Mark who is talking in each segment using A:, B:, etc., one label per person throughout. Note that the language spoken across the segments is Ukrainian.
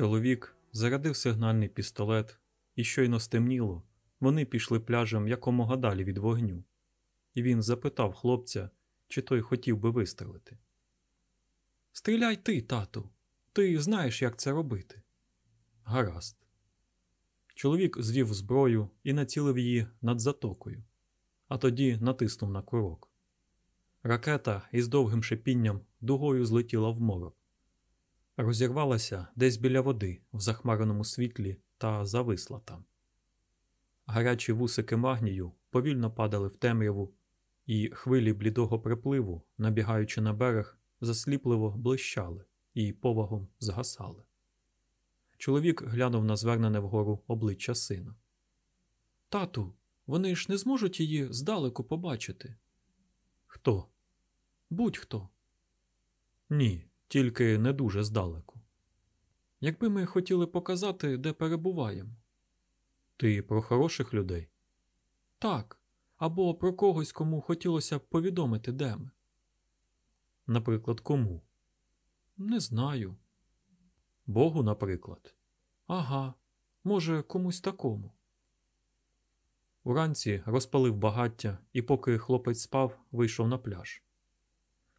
A: Чоловік зарядив сигнальний пістолет, і щойно стемніло, вони пішли пляжем якомога далі від вогню, і він запитав хлопця, чи той хотів би вистрелити. Стріляй ти, тату. Ти знаєш, як це робити. Гаразд. Чоловік звів зброю і націлив її над затокою, а тоді натиснув на курок. Ракета із довгим шипінням дугою злетіла в морок. Розірвалася десь біля води в захмареному світлі та зависла там. Гарячі вусики магнію повільно падали в темряву, і хвилі блідого припливу, набігаючи на берег, засліпливо блищали і повагом згасали. Чоловік глянув на звернене вгору обличчя сина. Тату, вони ж не зможуть її здалеку побачити. Хто? Будь-хто. Ні, тільки не дуже здалеку. Якби ми хотіли показати, де перебуваємо. Ти про хороших людей? Так. Або про когось, кому хотілося б повідомити, де ми. Наприклад, кому? Не знаю. Богу, наприклад. Ага, може, комусь такому. Уранці розпалив багаття і, поки хлопець спав, вийшов на пляж.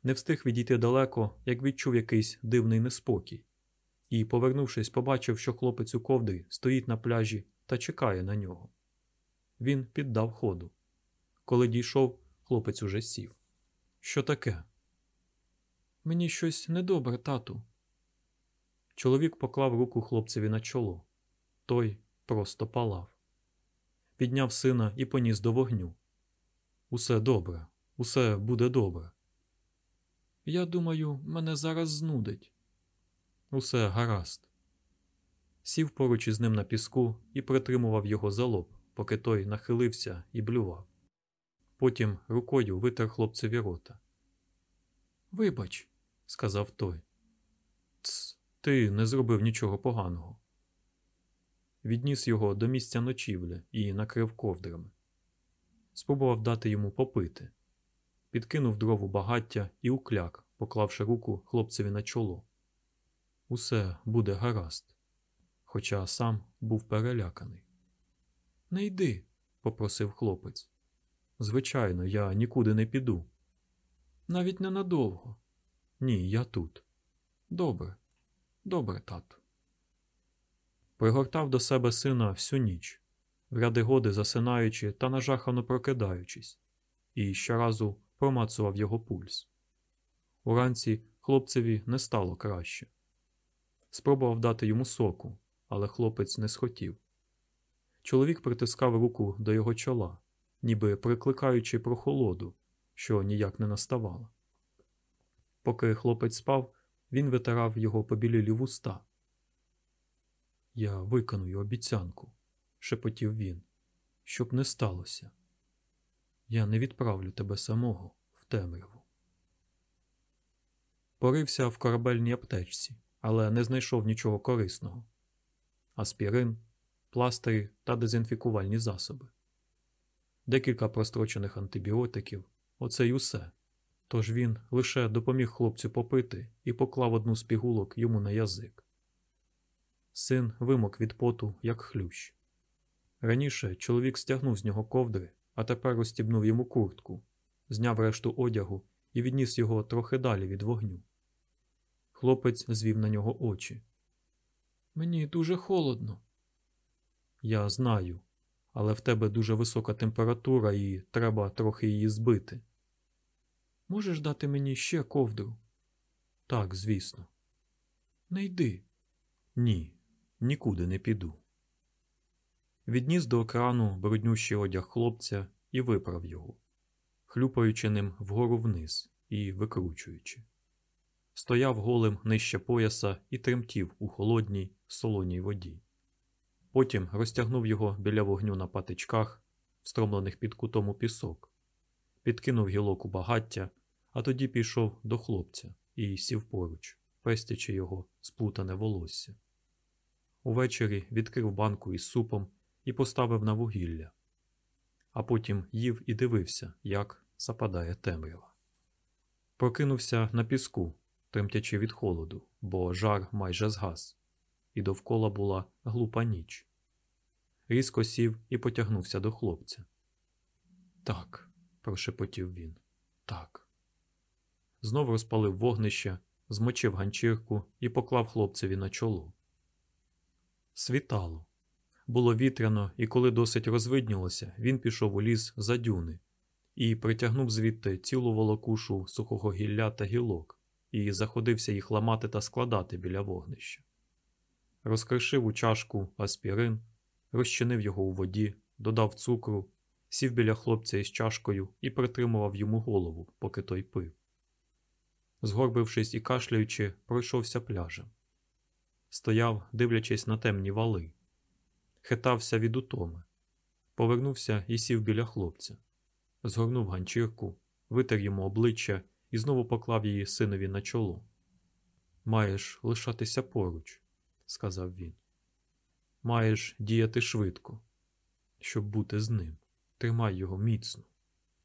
A: Не встиг відійти далеко, як відчув якийсь дивний неспокій, і, повернувшись, побачив, що хлопець у ковдрі стоїть на пляжі та чекає на нього. Він піддав ходу. Коли дійшов, хлопець уже сів. Що таке? Мені щось недобре, тату. Чоловік поклав руку хлопцеві на чоло. Той просто палав. Підняв сина і поніс до вогню. Усе добре, усе буде добре. Я думаю, мене зараз знудить. Усе гаразд. Сів поруч із ним на піску і притримував його за лоб, поки той нахилився і блював. Потім рукою витер хлопцеві рота. Вибач, сказав той. Тс, ти не зробив нічого поганого. Відніс його до місця ночівлі і накрив ковдрами. Спробував дати йому попити, підкинув дрову багаття і укляк, поклавши руку хлопцеві на чоло. Усе буде гаразд, хоча сам був переляканий. Не йди, попросив хлопець. Звичайно, я нікуди не піду. Навіть ненадовго. Ні, я тут. Добре, добре, тату. Пригортав до себе сина всю ніч, в ряди годи засинаючи та нажахано прокидаючись, і щоразу промацував його пульс. Уранці хлопцеві не стало краще. Спробував дати йому соку, але хлопець не схотів. Чоловік притискав руку до його чола, ніби прикликаючи прохолоду, що ніяк не наставала. Поки хлопець спав, він витирав його побілілі вуста. Я виконую обіцянку, шепотів він, щоб не сталося. Я не відправлю тебе самого в темряву. Порився в корабельній аптечці, але не знайшов нічого корисного аспірин, пластирі та дезінфікувальні засоби, декілька прострочених антибіотиків оце й усе. Тож він лише допоміг хлопцю попити і поклав одну з пігулок йому на язик. Син вимок від поту, як хлющ. Раніше чоловік стягнув з нього ковдри, а тепер розстібнув йому куртку, зняв решту одягу і відніс його трохи далі від вогню. Хлопець звів на нього очі. Мені дуже холодно. Я знаю, але в тебе дуже висока температура і треба трохи її збити. Можеш дати мені ще ковдру? Так, звісно. Не йди. Ні, нікуди не піду. Відніс до екрану бруднющий одяг хлопця і виправ його, хлюпаючи ним вгору вниз і викручуючи. Стояв голим нижче пояса і тремтів у холодній солоній воді. Потім розтягнув його біля вогню на патичках, встромлених під кутом у пісок, підкинув гілок у багаття, а тоді пішов до хлопця і сів поруч, пестячи його сплутане волосся. Увечері відкрив банку із супом і поставив на вугілля, а потім їв і дивився, як западає темрява. Прокинувся на піску, тремтячи від холоду, бо жар майже згас. і довкола була глупа ніч. Різко сів і потягнувся до хлопця. Так, прошепотів він. Так. Знов розпалив вогнище, змочив ганчірку і поклав хлопцеві на чоло. Світало. Було вітряно, і коли досить розвиднілося, він пішов у ліс за дюни і притягнув звідти цілу волокушу сухого гілля та гілок і заходився їх ламати та складати біля вогнища. Розкришив у чашку аспірин, розчинив його у воді, додав цукру, сів біля хлопця із чашкою і притримував йому голову, поки той пив. Згорбившись і кашляючи, пройшовся пляжем. Стояв, дивлячись на темні вали, хитався від утоми, повернувся і сів біля хлопця, згорнув ганчірку, витер йому обличчя і знову поклав її синові на чоло. Маєш лишатися поруч, сказав він. Маєш діяти швидко, щоб бути з ним. Тримай його міцно.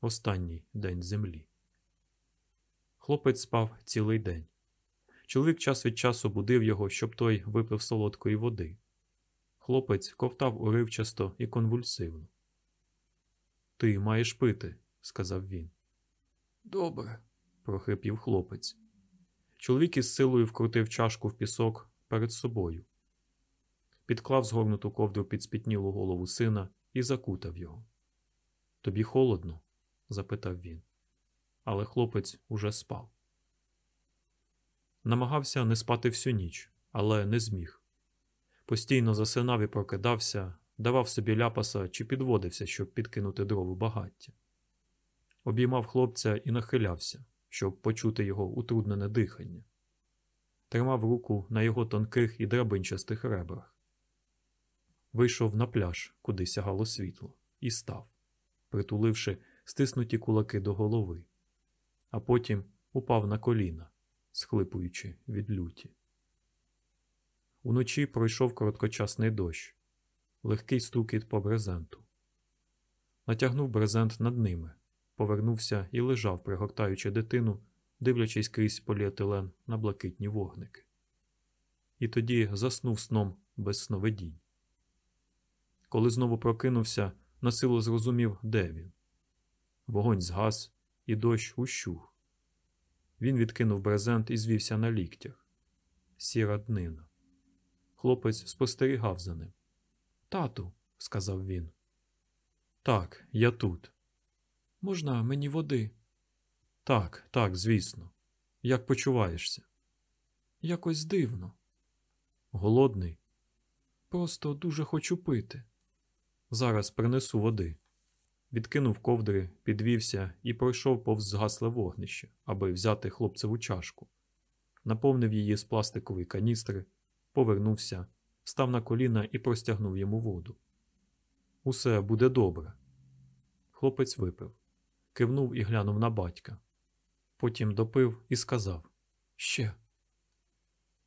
A: Останній день землі. Хлопець спав цілий день. Чоловік час від часу будив його, щоб той випив солодкої води. Хлопець ковтав уривчасто і конвульсивно. Ти маєш пити, сказав він. Добре, прохрипів хлопець. Чоловік із силою вкрутив чашку в пісок перед собою, підклав згорнуту ковдру під спітнілу голову сина і закутав його. Тобі холодно? запитав він. Але хлопець уже спав. Намагався не спати всю ніч, але не зміг. Постійно засинав і прокидався, давав собі ляпаса чи підводився, щоб підкинути дрову багаття. Обіймав хлопця і нахилявся, щоб почути його утруднене дихання. Тримав руку на його тонких і драбинчастих ребрах. Вийшов на пляж, куди сягало світло, і став, притуливши стиснуті кулаки до голови, а потім упав на коліна, схлипуючи від люті. Уночі пройшов короткочасний дощ, легкий стукіт по брезенту. Натягнув брезент над ними, повернувся і лежав, пригортаючи дитину, дивлячись крізь поліетилен на блакитні вогники. І тоді заснув сном без сновидінь. Коли знову прокинувся, насилу зрозумів, де він. Вогонь згас, і дощ ущух. Він відкинув брезент і звівся на ліктях. Сіра днина. Хлопець спостерігав за ним. Тату, сказав він. Так, я тут. Можна мені води? Так, так, звісно. Як почуваєшся? Якось дивно. Голодний. Просто дуже хочу пити. Зараз принесу води. Відкинув ковдри, підвівся і пройшов повз згасле вогнище, аби взяти хлопцеву чашку. Наповнив її з пластикової каністри, повернувся, став на коліна і простягнув йому воду. Усе буде добре. Хлопець випив, кивнув і глянув на батька. Потім допив і сказав Ще.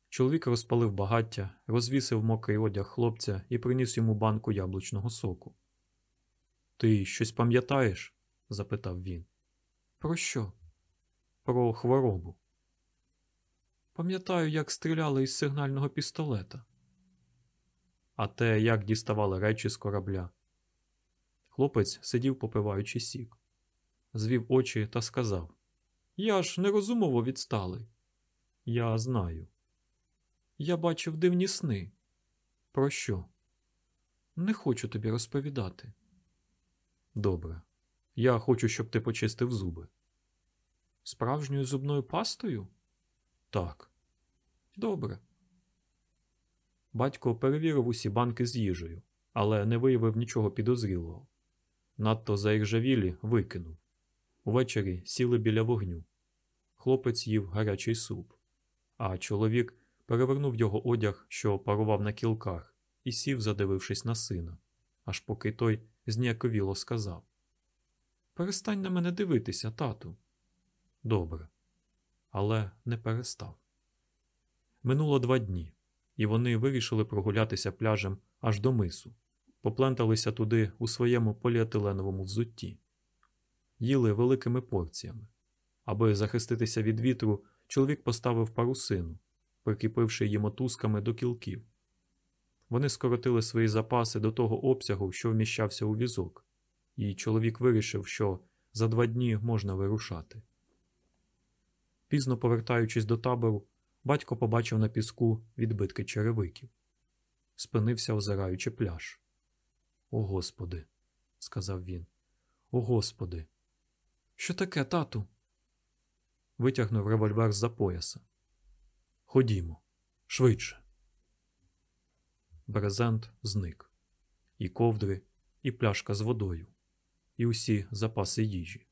A: Чоловік розпалив багаття, розвісив мокрий одяг хлопця і приніс йому банку яблучного соку. Ти щось пам'ятаєш? запитав він. Про що? Про хворобу. Пам'ятаю, як стріляли із сигнального пістолета. А те, як діставали речі з корабля. Хлопець сидів, попиваючи сік, звів очі та сказав: Я ж нерозумово відсталий. Я знаю. Я бачив дивні сни. Про що? Не хочу тобі розповідати. Добре. Я хочу, щоб ти почистив зуби. Справжньою зубною пастою? Так. Добре. Батько перевірив усі банки з їжею, але не виявив нічого підозрілого. Надто заіржавілі викинув. Увечері сіли біля вогню. Хлопець їв гарячий суп, а чоловік перевернув його одяг, що парував на кілках, і сів, задивившись на сина, аж поки той зніяковіло сказав: Перестань на мене дивитися, тату. Добре, але не перестав. Минуло два дні, і вони вирішили прогулятися пляжем аж до мису, попленталися туди у своєму поліетиленовому взутті, їли великими порціями. Аби захиститися від вітру, чоловік поставив парусину, прикріпивши її мотузками до кілків, Вони скоротили свої запаси до того обсягу, що вміщався у візок, і чоловік вирішив, що за два дні можна вирушати. Пізно повертаючись до табору, батько побачив на піску відбитки черевиків. Спинився, озираючи пляж. О Господи, сказав він. О Господи. Що таке, тату? Витягнув револьвер з-за пояса. Ходімо, швидше. Брезент зник. І ковдри, і пляшка з водою, і усі запаси їжі.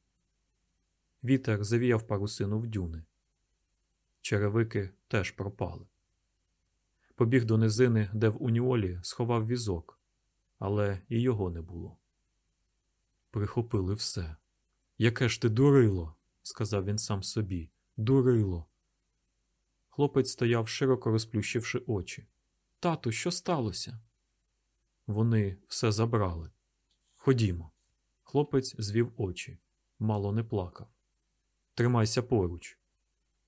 A: Вітер завіяв парусину в дюни. Черевики теж пропали. Побіг до низини, де в уніолі сховав візок, але і його не було. Прихопили все. Яке ж ти дурило, сказав він сам собі. Дурило. Хлопець стояв, широко розплющивши очі. Тату, що сталося? Вони все забрали. Ходімо. Хлопець звів очі, мало не плакав. Тримайся поруч,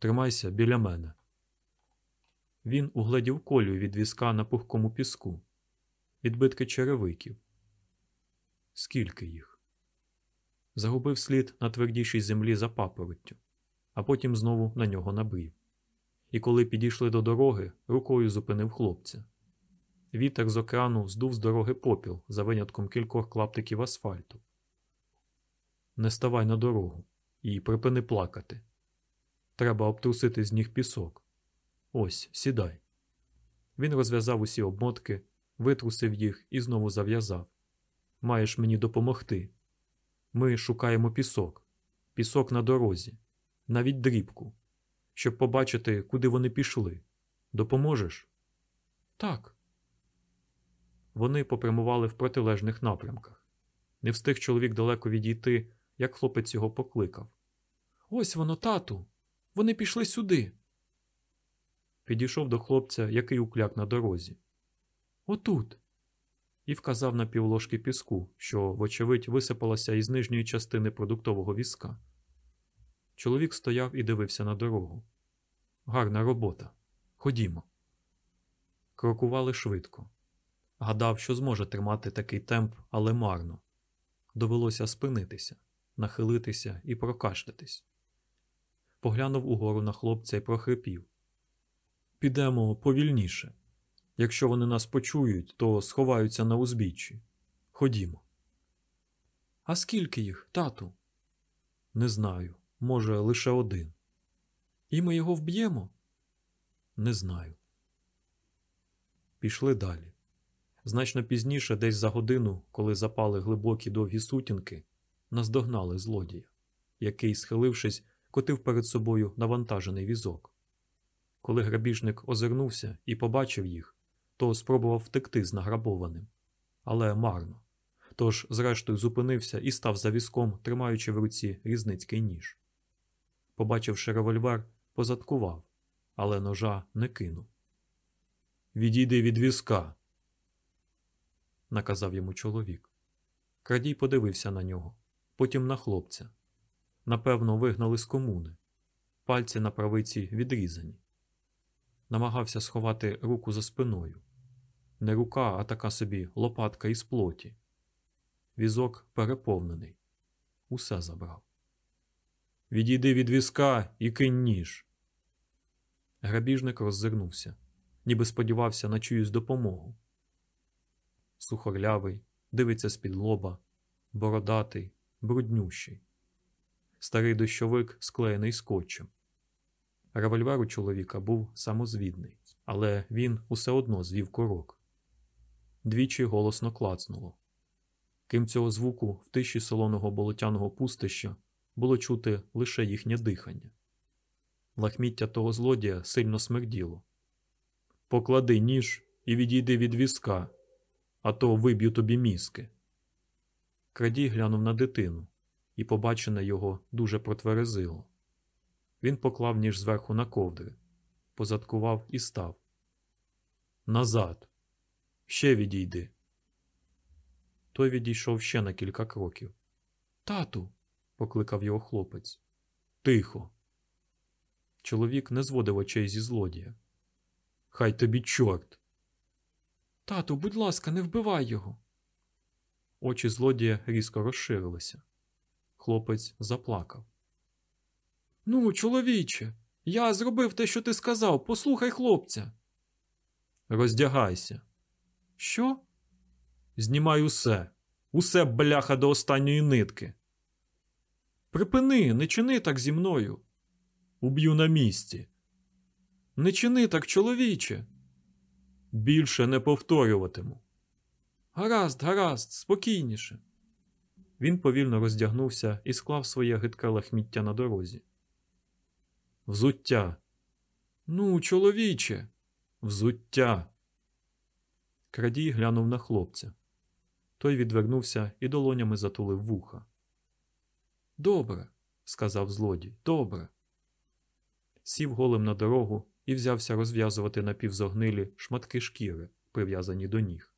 A: тримайся біля мене. Він угледів колю від візка на пухкому піску, відбитки черевиків. Скільки їх? Загубив слід на твердішій землі за папороттю, а потім знову на нього набрів. І коли підійшли до дороги, рукою зупинив хлопця. Вітер з океану здув з дороги попіл за винятком кількох клаптиків асфальту. Не ставай на дорогу і припини плакати. Треба обтрусити з ніг пісок. Ось, сідай. Він розв'язав усі обмотки, витрусив їх і знову зав'язав. Маєш мені допомогти. Ми шукаємо пісок, пісок на дорозі, навіть дрібку, щоб побачити, куди вони пішли. Допоможеш? Так. Вони попрямували в протилежних напрямках. Не встиг чоловік далеко відійти, як хлопець його покликав. Ось воно, тату. Вони пішли сюди. Підійшов до хлопця, який укляк на дорозі. Отут. І вказав на півложки піску, що, вочевидь, висипалася із нижньої частини продуктового візка. Чоловік стояв і дивився на дорогу. Гарна робота. Ходімо. Крокували швидко. Гадав, що зможе тримати такий темп, але марно. Довелося спинитися, нахилитися і прокашлятись. Поглянув угору на хлопця і прохрипів. Підемо повільніше. Якщо вони нас почують, то сховаються на узбіччі. Ходімо. А скільки їх, тату? Не знаю. Може, лише один. І ми його вб'ємо? Не знаю. Пішли далі. Значно пізніше, десь за годину, коли запали глибокі довгі сутінки, наздогнали злодія, який, схилившись, котив перед собою навантажений візок. Коли грабіжник озирнувся і побачив їх, то спробував втекти з награбованим, але марно. Тож, зрештою, зупинився і став за візком, тримаючи в руці різницький ніж. Побачивши револьвер, позадкував, але ножа не кинув. Відійди від візка, наказав йому чоловік. Крадій подивився на нього, потім на хлопця. Напевно, вигнали з комуни. Пальці на правиці відрізані. Намагався сховати руку за спиною. Не рука, а така собі лопатка із плоті. Візок переповнений. Усе забрав. Відійди від візка і кинь ніж. Грабіжник роззирнувся, ніби сподівався на чиюсь допомогу. Сухорлявий, дивиться з-під лоба, бородатий, бруднющий. Старий дощовик склеєний скотчем. Револьвер у чоловіка був самозвідний, але він усе одно звів курок. Двічі голосно клацнуло. Крім цього звуку, в тиші солоного болотяного пустища було чути лише їхнє дихання. Лахміття того злодія сильно смерділо. Поклади ніж і відійди від візка, а то виб'ю тобі мізки. Крадій глянув на дитину, і побачене його дуже протверезило. Він поклав ніж зверху на ковдри, позадкував і став. Назад. Ще відійди. Той відійшов ще на кілька кроків. Тату. покликав його хлопець. Тихо. Чоловік не зводив очей зі злодія. Хай тобі чорт. Тату, будь ласка, не вбивай його. Очі злодія різко розширилися. Хлопець заплакав. Ну, чоловіче, я зробив те, що ти сказав. Послухай хлопця. Роздягайся. Що? Знімай усе. Усе бляха до останньої нитки. Припини, не чини так зі мною. Уб'ю на місці. Не чини так, чоловіче. Більше не повторюватиму. Гаразд, гаразд, спокійніше. Він повільно роздягнувся і склав своє гидке лахміття на дорозі. Взуття. Ну, чоловіче, взуття. Крадій глянув на хлопця. Той відвернувся і долонями затулив вуха. Добре, сказав злодій, добре. Сів голим на дорогу і взявся розв'язувати напівзогнилі шматки шкіри, прив'язані до ніг.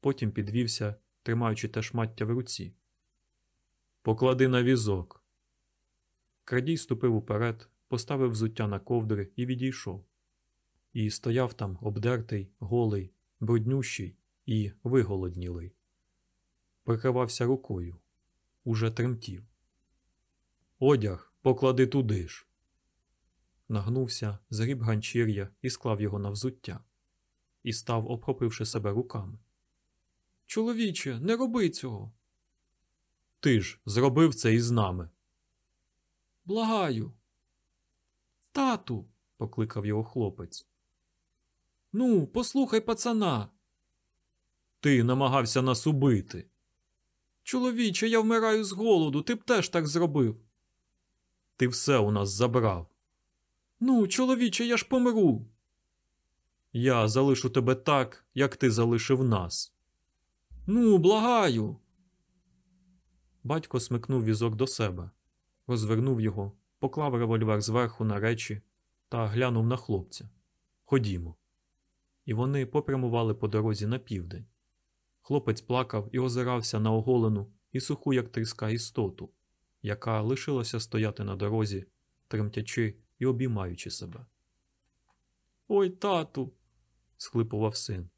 A: Потім підвівся, тримаючи те шмаття в руці. Поклади на візок. Крадій ступив уперед, поставив взуття на ковдри і відійшов. І стояв там обдертий, голий, бруднющий і виголоднілий. Прикривався рукою, уже тремтів. Одяг поклади туди ж. Нагнувся, згріб ганчір'я і склав його на взуття, і став, обхопивши себе руками. Чоловіче, не роби цього. Ти ж зробив це із нами. Благаю. Тату, покликав його хлопець. Ну, послухай пацана. Ти намагався нас убити. Чоловіче, я вмираю з голоду, ти б теж так зробив. Ти все у нас забрав. Ну, чоловіче, я ж помру. Я залишу тебе так, як ти залишив нас. Ну, благаю. Батько смикнув візок до себе, розвернув його, поклав револьвер зверху на речі та глянув на хлопця. Ходімо. І вони попрямували по дорозі на південь. Хлопець плакав і озирався на оголену і суху, як тріска істоту, яка лишилася стояти на дорозі, тремтячи і обіймаючи себе. Ой, тату, схлипував син.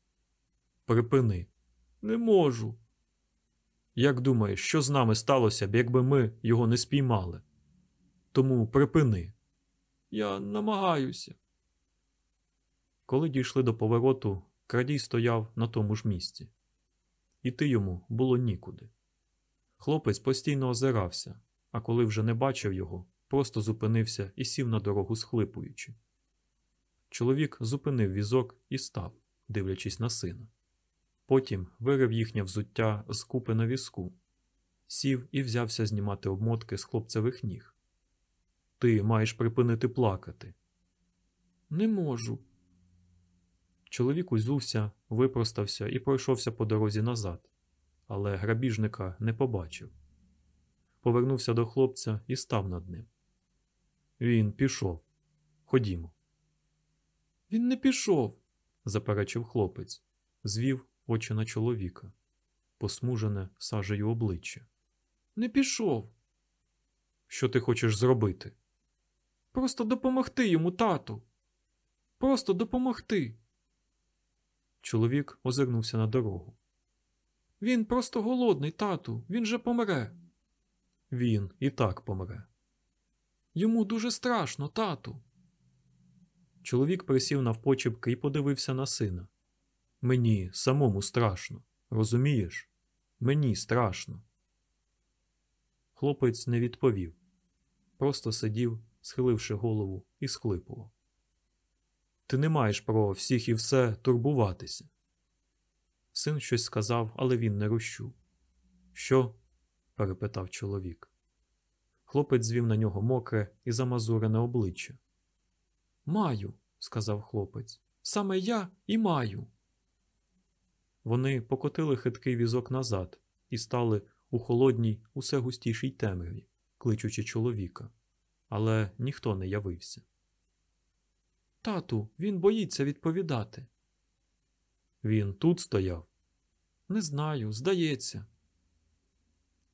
A: Припини, не можу. Як думаєш, що з нами сталося б, якби ми його не спіймали? Тому припини. Я намагаюся. Коли дійшли до повороту, крадій стояв на тому ж місці. Іти йому було нікуди. Хлопець постійно озирався, а коли вже не бачив його, просто зупинився і сів на дорогу схлипуючи. Чоловік зупинив візок і став, дивлячись на сина. Потім вирив їхнє взуття з купи на візку, сів і взявся знімати обмотки з хлопцевих ніг. Ти маєш припинити плакати. Не можу. Чоловік узувся, випростався і пройшовся по дорозі назад, але грабіжника не побачив. Повернувся до хлопця і став над ним. Він пішов. Ходімо. Він не пішов, заперечив хлопець, звів очі на чоловіка, посмужене сажею обличчя. Не пішов. Що ти хочеш зробити? Просто допомогти йому, тату. Просто допомогти. Чоловік озирнувся на дорогу. Він просто голодний, тату, він же помре. Він і так помре. Йому дуже страшно, тату. Чоловік присів навпочепки і подивився на сина. Мені самому страшно, розумієш? Мені страшно. Хлопець не відповів, просто сидів, схиливши голову, і схлипував. Ти не маєш про всіх і все турбуватися. Син щось сказав, але він не розчув. Що? перепитав чоловік. Хлопець звів на нього мокре і замазурене обличчя. Маю, сказав хлопець. Саме я і маю. Вони покотили хиткий візок назад і стали у холодній, усе густішій темряві, кличучи чоловіка, але ніхто не явився. Тату, він боїться відповідати. Він тут стояв? Не знаю, здається.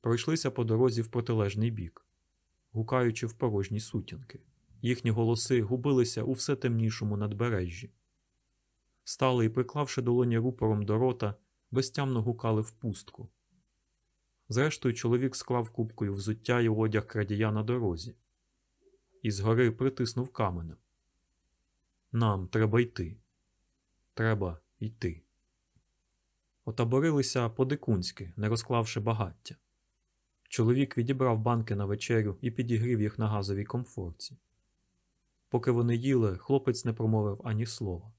A: Пройшлися по дорозі в протилежний бік, гукаючи в порожні сутінки. Їхні голоси губилися у все темнішому надбережжі. Стали і, приклавши долоні рупором до рота, безтямно гукали в пустку. Зрештою, чоловік склав купкою взуття й одяг крадія на дорозі і згори притиснув каменем. Нам треба йти. Треба йти. Отаборилися по-дикунськи, не розклавши багаття. Чоловік відібрав банки на вечерю і підігрів їх на газовій комфорці. Поки вони їли, хлопець не промовив ані слова.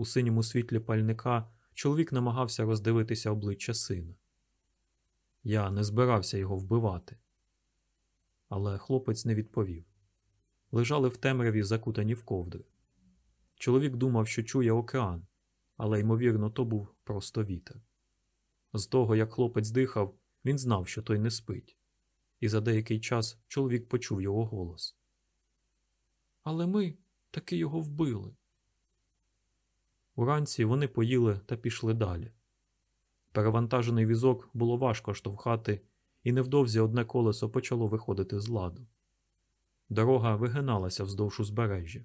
A: У синьому світлі пальника чоловік намагався роздивитися обличчя сина. Я не збирався його вбивати. Але хлопець не відповів. Лежали в темряві, закутані в ковдри. Чоловік думав, що чує океан, але, ймовірно, то був просто вітер. З того, як хлопець дихав, він знав, що той не спить, і за деякий час чоловік почув його голос. Але ми таки його вбили. Уранці вони поїли та пішли далі. Перевантажений візок було важко штовхати, і невдовзі одне колесо почало виходити з ладу. Дорога вигиналася вздовж узбережжя,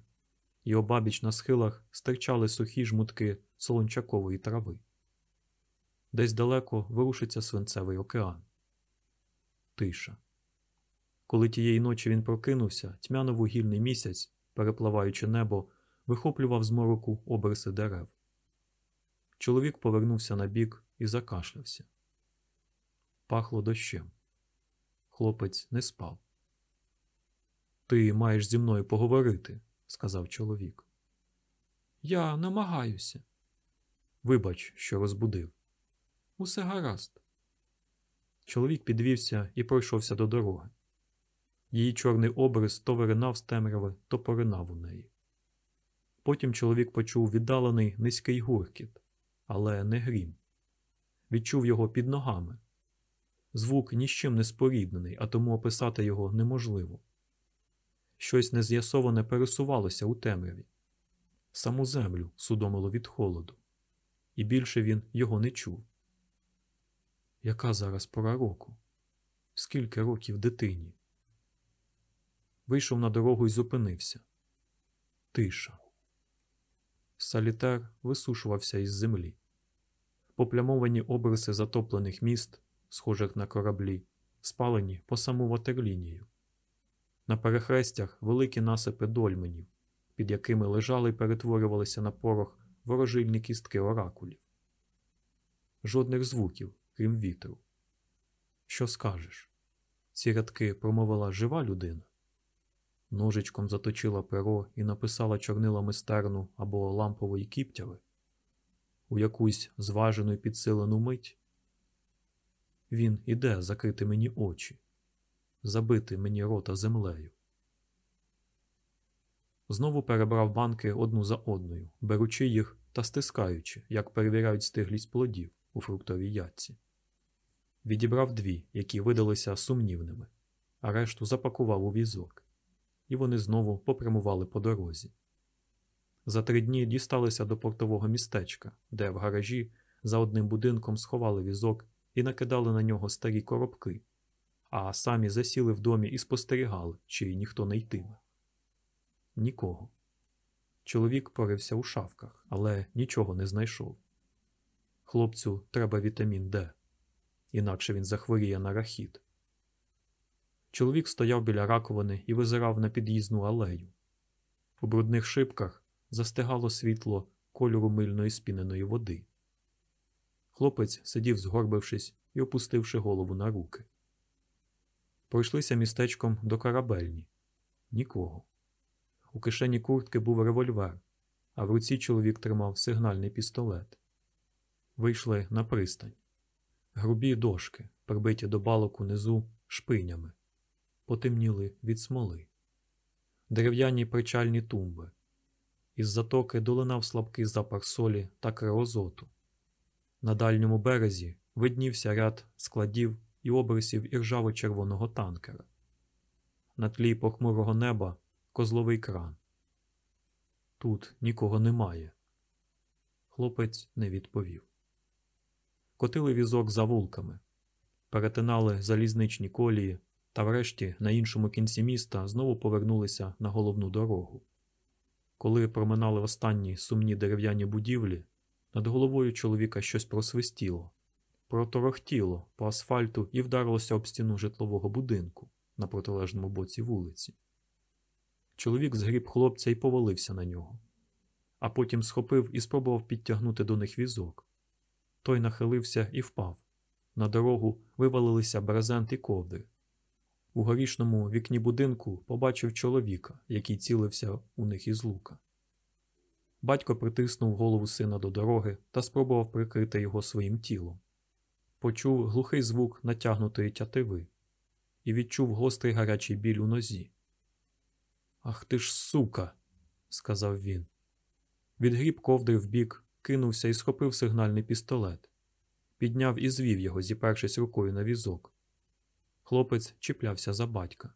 A: і обабіч на схилах стирчали сухі жмутки солончакової трави. Десь далеко вирушиться свинцевий океан. Тиша. Коли тієї ночі він прокинувся, тьмяно-вугільний місяць, перепливаючи небо, вихоплював з мороку обриси дерев. Чоловік повернувся на бік і закашлявся. Пахло дощем. Хлопець не спав. Ти маєш зі мною поговорити, сказав чоловік. Я намагаюся. Вибач, що розбудив. Усе гаразд. Чоловік підвівся і пройшовся до дороги. Її чорний обрис то виринав з темряви, то поринав у неї. Потім чоловік почув віддалений низький гуркіт, але не грім. Відчув його під ногами. Звук ні з чим не споріднений, а тому описати його неможливо. Щось нез'ясоване пересувалося у темряві. Саму землю судомило від холоду, і більше він його не чув. Яка зараз пора року? Скільки років дитині? Вийшов на дорогу і зупинився. Тиша. Салітер висушувався із землі. Поплямовані обриси затоплених міст, схожих на кораблі, спалені по саму ватерлінію. На перехрестях великі насипи дольменів, під якими лежали і перетворювалися на порох ворожильні кістки оракулів. Жодних звуків, крім вітру. Що скажеш? Ці рядки промовила жива людина. Ножичком заточила перо і написала чорнилами стерну або лампової кіптяви у якусь зважену і підсилену мить. Він іде закрити мені очі, забити мені рота землею. Знову перебрав банки одну за одною, беручи їх та стискаючи, як перевіряють стиглість плодів у фруктовій ятці. Відібрав дві, які видалися сумнівними, а решту запакував у візок, і вони знову попрямували по дорозі. За три дні дісталися до портового містечка, де в гаражі за одним будинком сховали візок і накидали на нього старі коробки, а самі засіли в домі і спостерігали, чи ніхто не йтиме. Нікого. Чоловік порився у шафках, але нічого не знайшов. Хлопцю треба вітамін Д, інакше він захворіє на рахіт. Чоловік стояв біля раковини і визирав на під'їзну алею. У брудних шибках застигало світло кольору мильної спіненої води. Хлопець сидів, згорбившись і опустивши голову на руки. Пройшлися містечком до корабельні. Нікого. У кишені куртки був револьвер, а в руці чоловік тримав сигнальний пістолет. Вийшли на пристань. Грубі дошки, прибиті до балок унизу шпинями, потемніли від смоли, дерев'яні причальні тумби, із затоки долинав слабкий запах солі та креозоту. На дальньому березі виднівся ряд складів і обрисів іржаво-червоного танкера. На тлі похмурого неба козловий кран. Тут нікого немає. Хлопець не відповів. Котили візок за вулками, перетинали залізничні колії та, врешті, на іншому кінці міста знову повернулися на головну дорогу. Коли проминали останні сумні дерев'яні будівлі, над головою чоловіка щось просвистіло, проторохтіло по асфальту і вдарилося об стіну житлового будинку на протилежному боці вулиці. Чоловік згріб хлопця і повалився на нього, а потім схопив і спробував підтягнути до них візок. Той нахилився і впав. На дорогу вивалилися брезент і ковдри. У горішному вікні будинку побачив чоловіка, який цілився у них із лука. Батько притиснув голову сина до дороги та спробував прикрити його своїм тілом. Почув глухий звук натягнутої тятиви і відчув гострий гарячий біль у нозі. Ах ти ж, сука, сказав він. Відгріб ковдри вбік, кинувся і схопив сигнальний пістолет, підняв і звів його, зіпершись рукою на візок. Хлопець чіплявся за батька.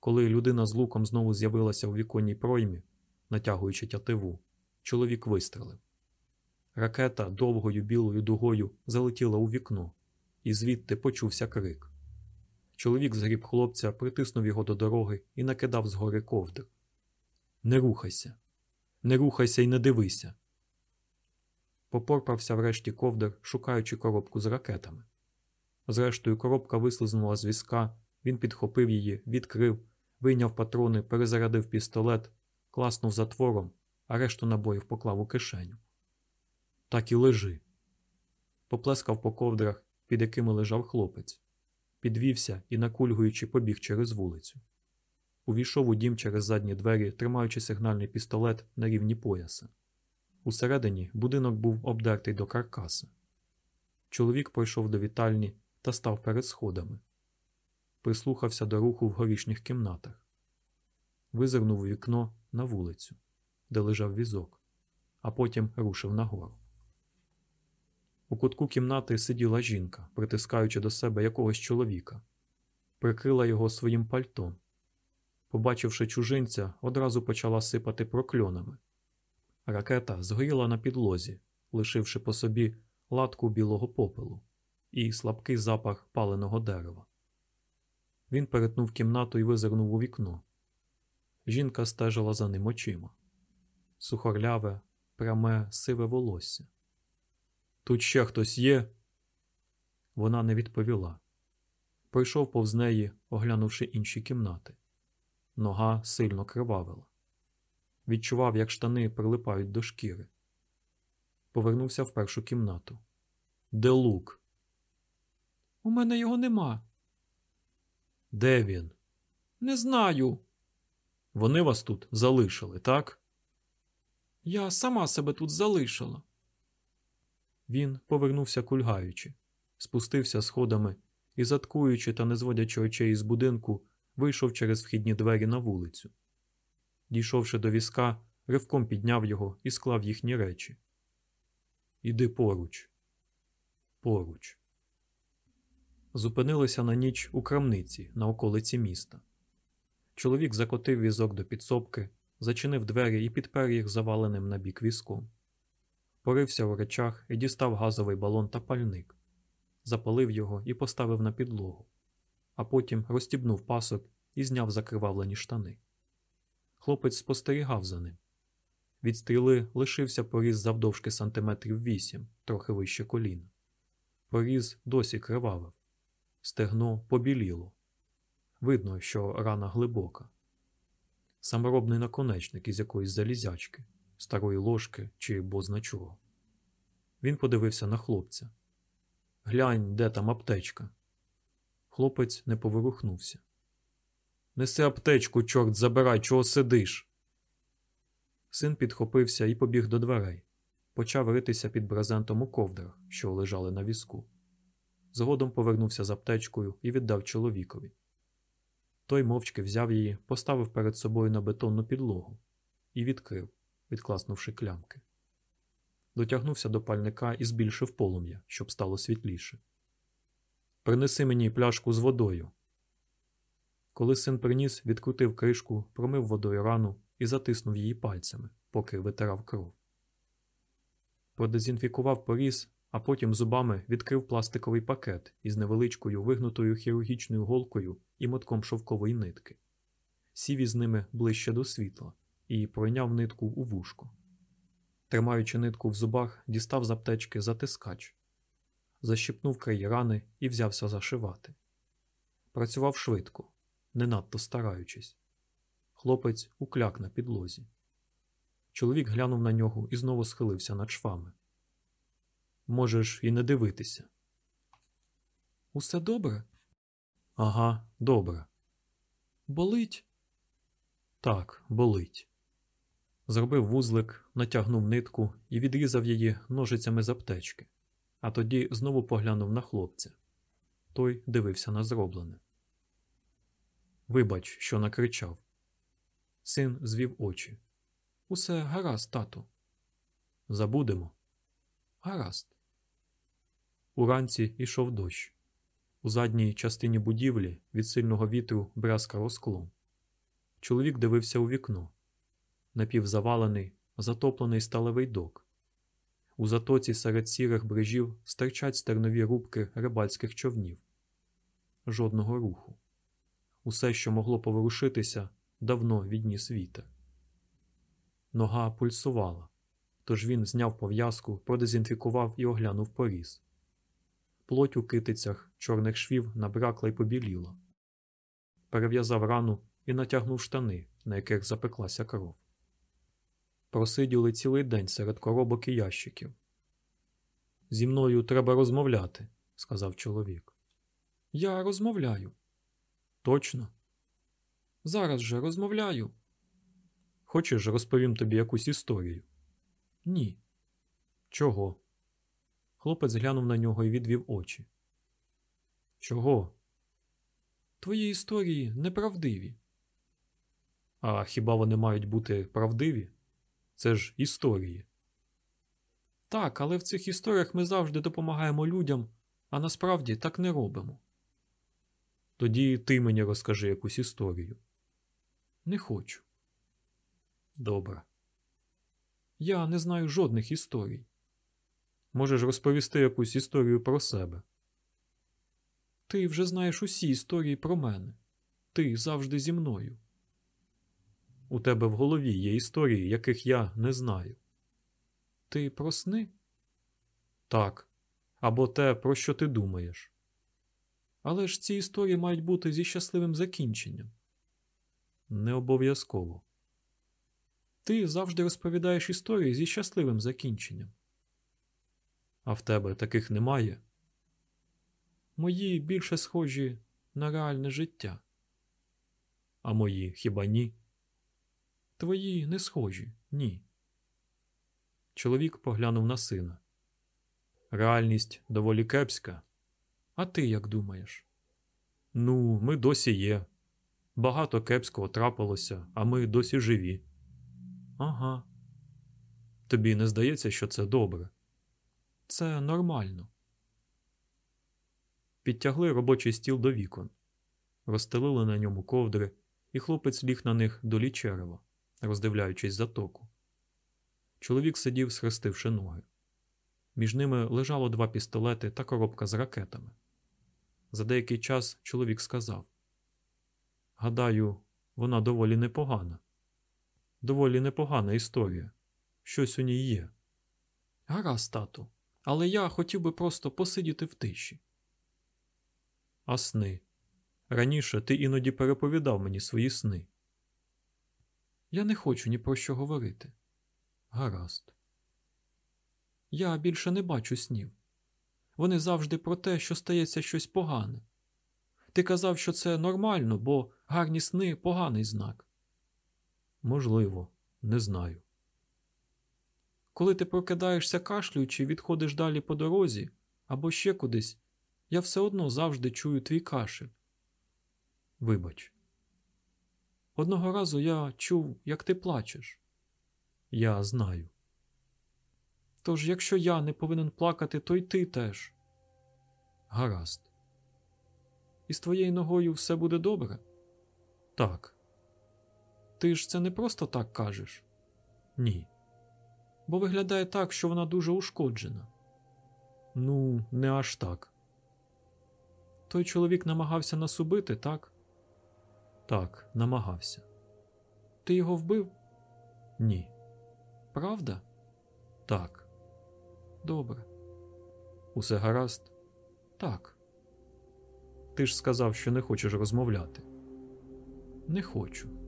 A: Коли людина з луком знову з'явилася у віконній проймі, натягуючи тятиву, чоловік вистрелив. Ракета довгою білою дугою залетіла у вікно, і звідти почувся крик. Чоловік згріб хлопця, притиснув його до дороги і накидав згори ковдр. Не рухайся, не рухайся і не дивися. Попорпався врешті ковдр, шукаючи коробку з ракетами. Зрештою, коробка вислизнула з візка, він підхопив її, відкрив, вийняв патрони, перезарядив пістолет, класнув затвором, а решту набоїв поклав у кишеню. Так і лежи. Поплескав по ковдрах, під якими лежав хлопець, підвівся і, накульгуючи, побіг через вулицю. Увійшов у дім через задні двері, тримаючи сигнальний пістолет на рівні пояса. Усередині будинок був обдертий до каркаса. Чоловік пройшов до вітальні та став перед сходами. Прислухався до руху в горішніх кімнатах. Визирнув вікно на вулицю, де лежав візок, а потім рушив нагору. У кутку кімнати сиділа жінка, притискаючи до себе якогось чоловіка, прикрила його своїм пальтом. Побачивши чужинця, одразу почала сипати прокльонами. Ракета згоріла на підлозі, лишивши по собі латку білого попелу і слабкий запах паленого дерева. Він перетнув кімнату і визирнув у вікно. Жінка стежила за ним очима. Сухорляве, пряме, сиве волосся. Тут ще хтось є. Вона не відповіла. Пройшов повз неї, оглянувши інші кімнати. Нога сильно кривавила. Відчував, як штани прилипають до шкіри. Повернувся в першу кімнату. Де лук? У мене його нема. Де він? Не знаю. Вони вас тут залишили, так? Я сама себе тут залишила. Він повернувся кульгаючи, спустився сходами і, заткуючи та не зводячи очей із будинку, вийшов через вхідні двері на вулицю. Дійшовши до візка, ривком підняв його і склав їхні речі. Іди поруч. Поруч. Зупинилися на ніч у крамниці на околиці міста. Чоловік закотив візок до підсобки, зачинив двері і підпер їх заваленим на бік візком. Порився у речах і дістав газовий балон та пальник, запалив його і поставив на підлогу, а потім розстібнув пасок і зняв закривавлені штани. Хлопець спостерігав за ним. Від стріли лишився поріз завдовжки сантиметрів вісім, трохи вище коліна. Поріз досі кривавив, стегно побіліло. Видно, що рана глибока. Саморобний наконечник із якоїсь залізячки, старої ложки чи бозна чого. Він подивився на хлопця. Глянь, де там аптечка. Хлопець не поворухнувся. Неси аптечку, чорт, забирай, чого сидиш. Син підхопився і побіг до дверей. Почав ритися під брезентом у ковдрах, що лежали на візку. Згодом повернувся з аптечкою і віддав чоловікові. Той мовчки взяв її, поставив перед собою на бетонну підлогу і відкрив, відкласнувши клямки. Дотягнувся до пальника і збільшив полум'я, щоб стало світліше. Принеси мені пляшку з водою. Коли син приніс, відкрутив кришку, промив водою рану і затиснув її пальцями, поки витирав кров. Продезінфікував поріз, а потім зубами відкрив пластиковий пакет із невеличкою вигнутою хірургічною голкою і мотком шовкової нитки. Сів із ними ближче до світла, і пройняв нитку у вушко. Тримаючи нитку в зубах, дістав з аптечки затискач, защипнув краї рани і взявся зашивати. Працював швидко, не надто стараючись. Хлопець ukляк на підлозі. Чоловік глянув на нього і знову схилився над швами. Можеш і не дивитися. Усе добре? Ага, добре. Болить? Так, болить. Зробив вузлик, натягнув нитку і відрізав її ножицями з аптечки, а тоді знову поглянув на хлопця. Той дивився на зроблене. Вибач, що накричав. Син звів очі. Усе гаразд, тату. Забудемо. Гаразд. Уранці йшов дощ. У задній частині будівлі від сильного вітру брязкало склом. Чоловік дивився у вікно. Напівзавалений, затоплений сталевий док. У затоці серед сірих брижів стирчать стернові рубки рибальських човнів. Жодного руху. Усе, що могло поворушитися, давно відніс вітер. Нога пульсувала, тож він зняв пов'язку, продезінфікував і оглянув поріз. Плоть у китицях чорних швів набракла й побіліла. Перев'язав рану і натягнув штани, на яких запеклася кров. Просиділи цілий день серед коробок і ящиків. Зі мною треба розмовляти, сказав чоловік. Я розмовляю. Точно. Зараз же розмовляю. Хочеш, розповім тобі якусь історію? Ні. Чого? Хлопець глянув на нього і відвів очі. Чого? Твої історії неправдиві. А хіба вони мають бути правдиві? Це ж історії. Так, але в цих історіях ми завжди допомагаємо людям, а насправді так не робимо. Тоді ти мені розкажи якусь історію. Не хочу. Добре. Я не знаю жодних історій. Можеш розповісти якусь історію про себе. Ти вже знаєш усі історії про мене. Ти завжди зі мною. У тебе в голові є історії, яких я не знаю. Ти про сни? Так. Або те, про що ти думаєш. Але ж ці історії мають бути зі щасливим закінченням. Не обов'язково. Ти завжди розповідаєш історії зі щасливим закінченням. А в тебе таких немає? Мої більше схожі на реальне життя. А мої хіба ні? Твої не схожі, ні. Чоловік поглянув на сина. Реальність доволі кепська. А ти як думаєш? Ну, ми досі є. Багато кепського трапилося, а ми досі живі. Ага. Тобі не здається, що це добре? Це нормально. Підтягли робочий стіл до вікон, розстелили на ньому ковдри, і хлопець ліг на них до лічерева, роздивляючись затоку. Чоловік сидів, схрестивши ноги. Між ними лежало два пістолети та коробка з ракетами. За деякий час чоловік сказав: Гадаю, вона доволі непогана. Доволі непогана історія. Щось у ній є. Гаразд, тату, але я хотів би просто посидіти в тиші. А сни. Раніше ти іноді переповідав мені свої сни. Я не хочу ні про що говорити. Гаразд. Я більше не бачу снів. Вони завжди про те, що стається щось погане. Ти казав, що це нормально, бо гарні сни поганий знак. Можливо, не знаю. Коли ти прокидаєшся кашлюючи, відходиш далі по дорозі або ще кудись, я все одно завжди чую твій кашель. Вибач. Одного разу я чув, як ти плачеш. Я знаю. Тож, якщо я не повинен плакати, то й ти теж. Гаразд. І з твоєю ногою все буде добре? Так. Ти ж це не просто так кажеш? Ні. Бо виглядає так, що вона дуже ушкоджена. Ну, не аж так. Той чоловік намагався нас убити, так? Так, намагався. Ти його вбив? Ні. Правда? Так. Добре. Усе гаразд? Так. Ти ж сказав, що не хочеш розмовляти. Не хочу.